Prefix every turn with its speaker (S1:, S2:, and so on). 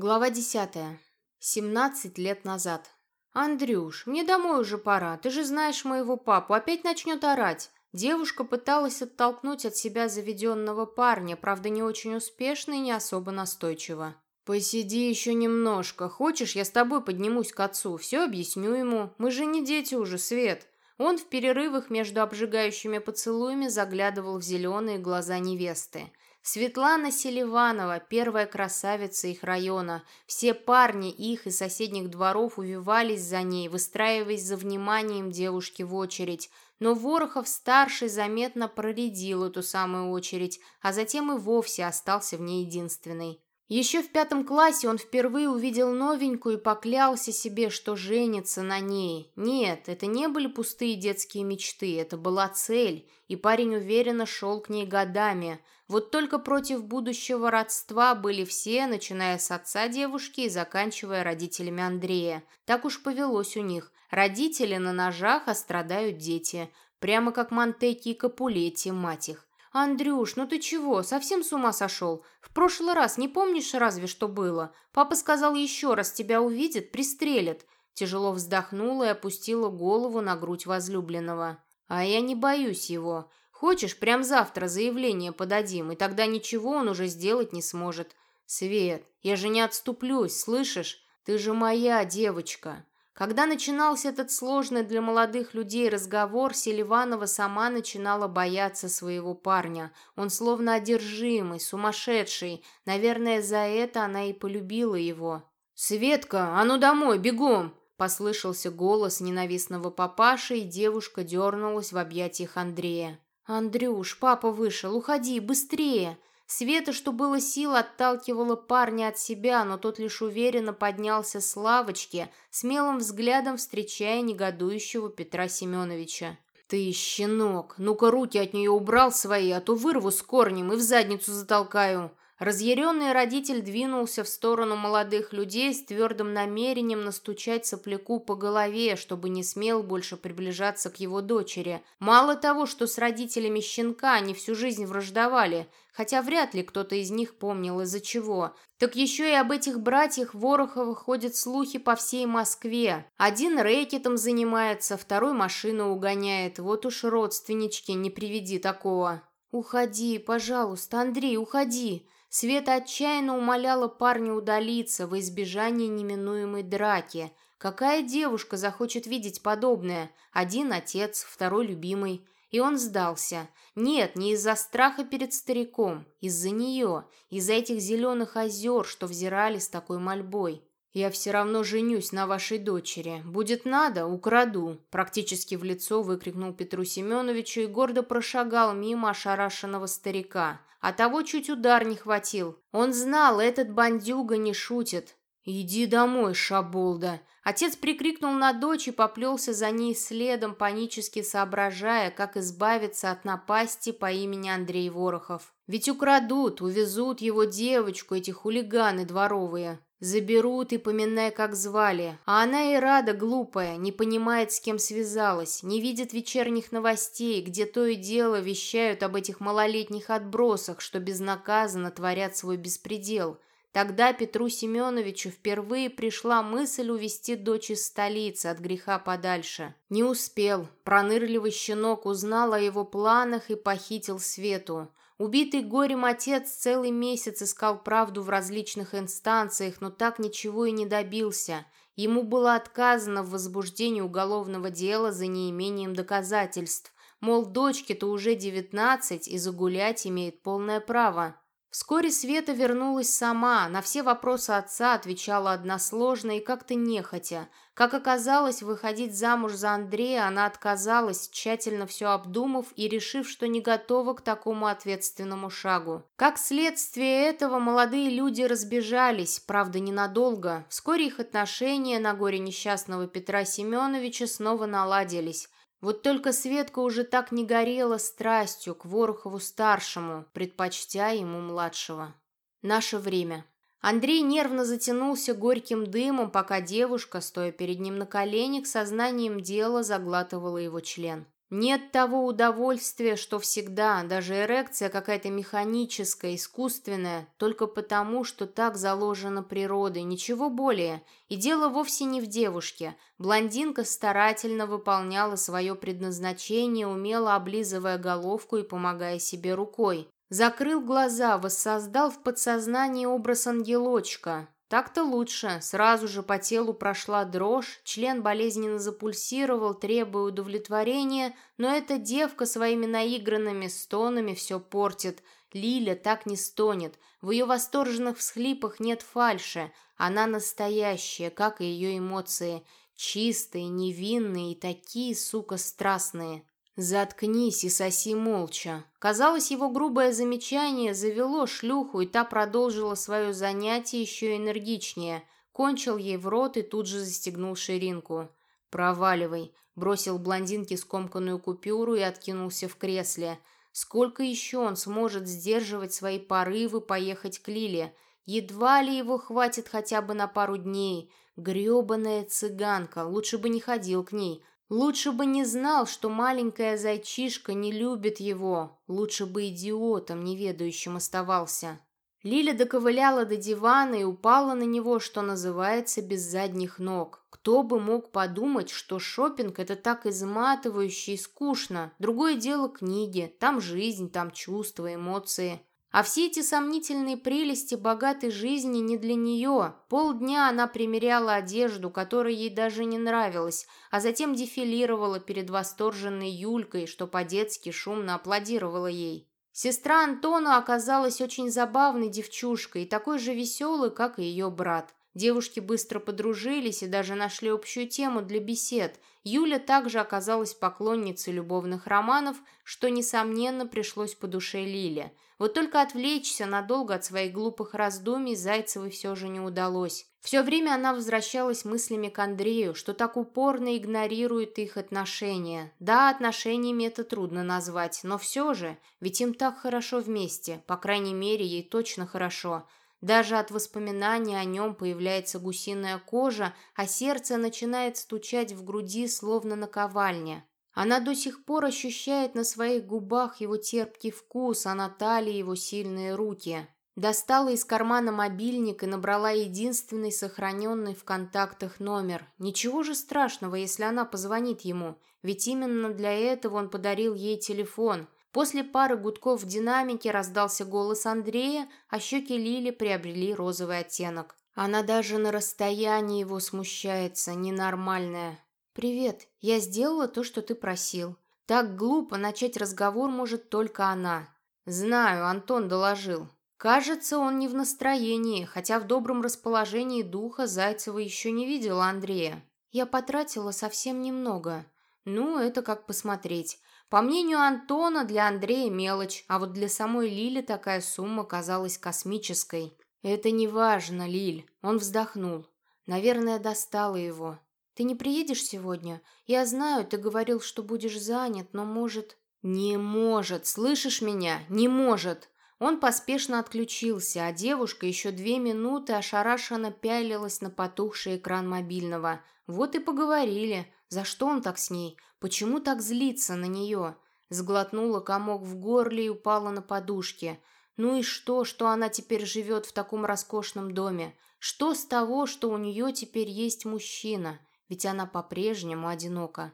S1: Глава десятая. Семнадцать лет назад. «Андрюш, мне домой уже пора. Ты же знаешь моего папу. Опять начнет орать». Девушка пыталась оттолкнуть от себя заведенного парня, правда, не очень успешно и не особо настойчиво. «Посиди еще немножко. Хочешь, я с тобой поднимусь к отцу? Все объясню ему. Мы же не дети уже, Свет». Он в перерывах между обжигающими поцелуями заглядывал в зеленые глаза невесты. Светлана Селиванова, первая красавица их района. Все парни их и соседних дворов увивались за ней, выстраиваясь за вниманием девушки в очередь. Но Ворохов-старший заметно проредил эту самую очередь, а затем и вовсе остался в ней единственный. Еще в пятом классе он впервые увидел новенькую и поклялся себе, что женится на ней. Нет, это не были пустые детские мечты, это была цель, и парень уверенно шел к ней годами. Вот только против будущего родства были все, начиная с отца девушки и заканчивая родителями Андрея. Так уж повелось у них. Родители на ножах, а страдают дети. Прямо как Монтеки и Капулетти, мать их. «Андрюш, ну ты чего, совсем с ума сошел? В прошлый раз не помнишь разве, что было? Папа сказал еще раз тебя увидит, пристрелит». Тяжело вздохнула и опустила голову на грудь возлюбленного. «А я не боюсь его. Хочешь, прям завтра заявление подадим, и тогда ничего он уже сделать не сможет. Свет, я же не отступлюсь, слышишь? Ты же моя девочка». Когда начинался этот сложный для молодых людей разговор, Селиванова сама начинала бояться своего парня. Он словно одержимый, сумасшедший. Наверное, за это она и полюбила его. «Светка, а ну домой, бегом!» Послышался голос ненавистного папаши, и девушка дернулась в объятиях Андрея. «Андрюш, папа вышел, уходи, быстрее!» Света, что было сил, отталкивала парня от себя, но тот лишь уверенно поднялся с лавочки, смелым взглядом встречая негодующего Петра Семеновича. «Ты, щенок, ну-ка руки от нее убрал свои, а то вырву с корнем и в задницу затолкаю!» Разъяренный родитель двинулся в сторону молодых людей с твердым намерением настучать сопляку по голове, чтобы не смел больше приближаться к его дочери. Мало того, что с родителями щенка они всю жизнь враждовали, хотя вряд ли кто-то из них помнил из-за чего, так еще и об этих братьях Вороховых ходят слухи по всей Москве. Один рэкетом занимается, второй машину угоняет, вот уж родственнички, не приведи такого. «Уходи, пожалуйста, Андрей, уходи!» Света отчаянно умоляла парня удалиться во избежание неминуемой драки. Какая девушка захочет видеть подобное? Один отец, второй любимый. И он сдался. Нет, не из-за страха перед стариком, из-за нее, из-за этих зеленых озер, что взирали с такой мольбой. «Я все равно женюсь на вашей дочери. Будет надо, украду!» Практически в лицо выкрикнул Петру Семеновичу и гордо прошагал мимо ошарашенного старика. А того чуть удар не хватил. Он знал, этот бандюга не шутит. «Иди домой, шаболда!» Отец прикрикнул на дочь и поплелся за ней следом, панически соображая, как избавиться от напасти по имени Андрей Ворохов. Ведь украдут, увезут его девочку, эти хулиганы дворовые. Заберут и поминай, как звали. А она и рада, глупая, не понимает, с кем связалась, не видит вечерних новостей, где то и дело вещают об этих малолетних отбросах, что безнаказанно творят свой беспредел. Тогда Петру Семеновичу впервые пришла мысль увести дочь из столицы от греха подальше. Не успел. Пронырливый щенок узнал о его планах и похитил Свету. Убитый горем отец целый месяц искал правду в различных инстанциях, но так ничего и не добился. Ему было отказано в возбуждении уголовного дела за неимением доказательств. Мол, дочке-то уже девятнадцать и загулять имеет полное право. Вскоре Света вернулась сама, на все вопросы отца отвечала односложно и как-то нехотя. Как оказалось, выходить замуж за Андрея она отказалась, тщательно все обдумав и решив, что не готова к такому ответственному шагу. Как следствие этого молодые люди разбежались, правда ненадолго. Вскоре их отношения на горе несчастного Петра Семеновича снова наладились. Вот только Светка уже так не горела страстью к Ворохову-старшему, предпочтя ему младшего. Наше время. Андрей нервно затянулся горьким дымом, пока девушка, стоя перед ним на коленях, сознанием дела заглатывала его член. Нет того удовольствия, что всегда, даже эрекция какая-то механическая, искусственная, только потому, что так заложено природой, ничего более. И дело вовсе не в девушке. Блондинка старательно выполняла свое предназначение, умело облизывая головку и помогая себе рукой. Закрыл глаза, воссоздал в подсознании образ ангелочка. Так-то лучше. Сразу же по телу прошла дрожь, член болезненно запульсировал, требуя удовлетворения, но эта девка своими наигранными стонами все портит. Лиля так не стонет. В ее восторженных всхлипах нет фальши. Она настоящая, как и ее эмоции. Чистые, невинные и такие, сука, страстные. «Заткнись и соси молча». Казалось, его грубое замечание завело шлюху, и та продолжила свое занятие еще энергичнее. Кончил ей в рот и тут же застегнул ширинку. «Проваливай», — бросил блондинке скомканную купюру и откинулся в кресле. Сколько еще он сможет сдерживать свои порывы поехать к Лиле? Едва ли его хватит хотя бы на пару дней. Гребаная цыганка, лучше бы не ходил к ней. Лучше бы не знал, что маленькая зайчишка не любит его. Лучше бы идиотом неведающим оставался. Лиля доковыляла до дивана и упала на него, что называется, без задних ног. Кто бы мог подумать, что шопинг это так изматывающе и скучно. Другое дело книги. Там жизнь, там чувства, эмоции. А все эти сомнительные прелести богатой жизни не для нее. Полдня она примеряла одежду, которая ей даже не нравилась, а затем дефилировала перед восторженной Юлькой, что по-детски шумно аплодировала ей. Сестра Антона оказалась очень забавной девчушкой и такой же веселой, как и ее брат. Девушки быстро подружились и даже нашли общую тему для бесед. Юля также оказалась поклонницей любовных романов, что, несомненно, пришлось по душе Лиле – вот только отвлечься надолго от своих глупых раздумий Зайцевой все же не удалось. Все время она возвращалась мыслями к Андрею, что так упорно игнорирует их отношения. Да, отношениями это трудно назвать, но все же, ведь им так хорошо вместе, по крайней мере, ей точно хорошо. Даже от воспоминаний о нем появляется гусиная кожа, а сердце начинает стучать в груди, словно наковальня. Она до сих пор ощущает на своих губах его терпкий вкус, а на талии его сильные руки. Достала из кармана мобильник и набрала единственный сохраненный в контактах номер. Ничего же страшного, если она позвонит ему, ведь именно для этого он подарил ей телефон. После пары гудков в динамике раздался голос Андрея, а щеки Лили приобрели розовый оттенок. Она даже на расстоянии его смущается, ненормальная. «Привет. Я сделала то, что ты просил. Так глупо начать разговор может только она». «Знаю, Антон доложил. Кажется, он не в настроении, хотя в добром расположении духа Зайцева еще не видела Андрея. Я потратила совсем немного. Ну, это как посмотреть. По мнению Антона, для Андрея мелочь, а вот для самой Лили такая сумма казалась космической. «Это не важно, Лиль», — он вздохнул. «Наверное, достало его. Ты не приедешь сегодня? Я знаю, ты говорил, что будешь занят, но может...» «Не может! Слышишь меня? Не может!» Он поспешно отключился, а девушка еще две минуты ошарашенно пялилась на потухший экран мобильного. Вот и поговорили. За что он так с ней? Почему так злится на нее? Сглотнула комок в горле и упала на подушке. Ну и что, что она теперь живет в таком роскошном доме? Что с того, что у нее теперь есть мужчина? ведь она по-прежнему одинока.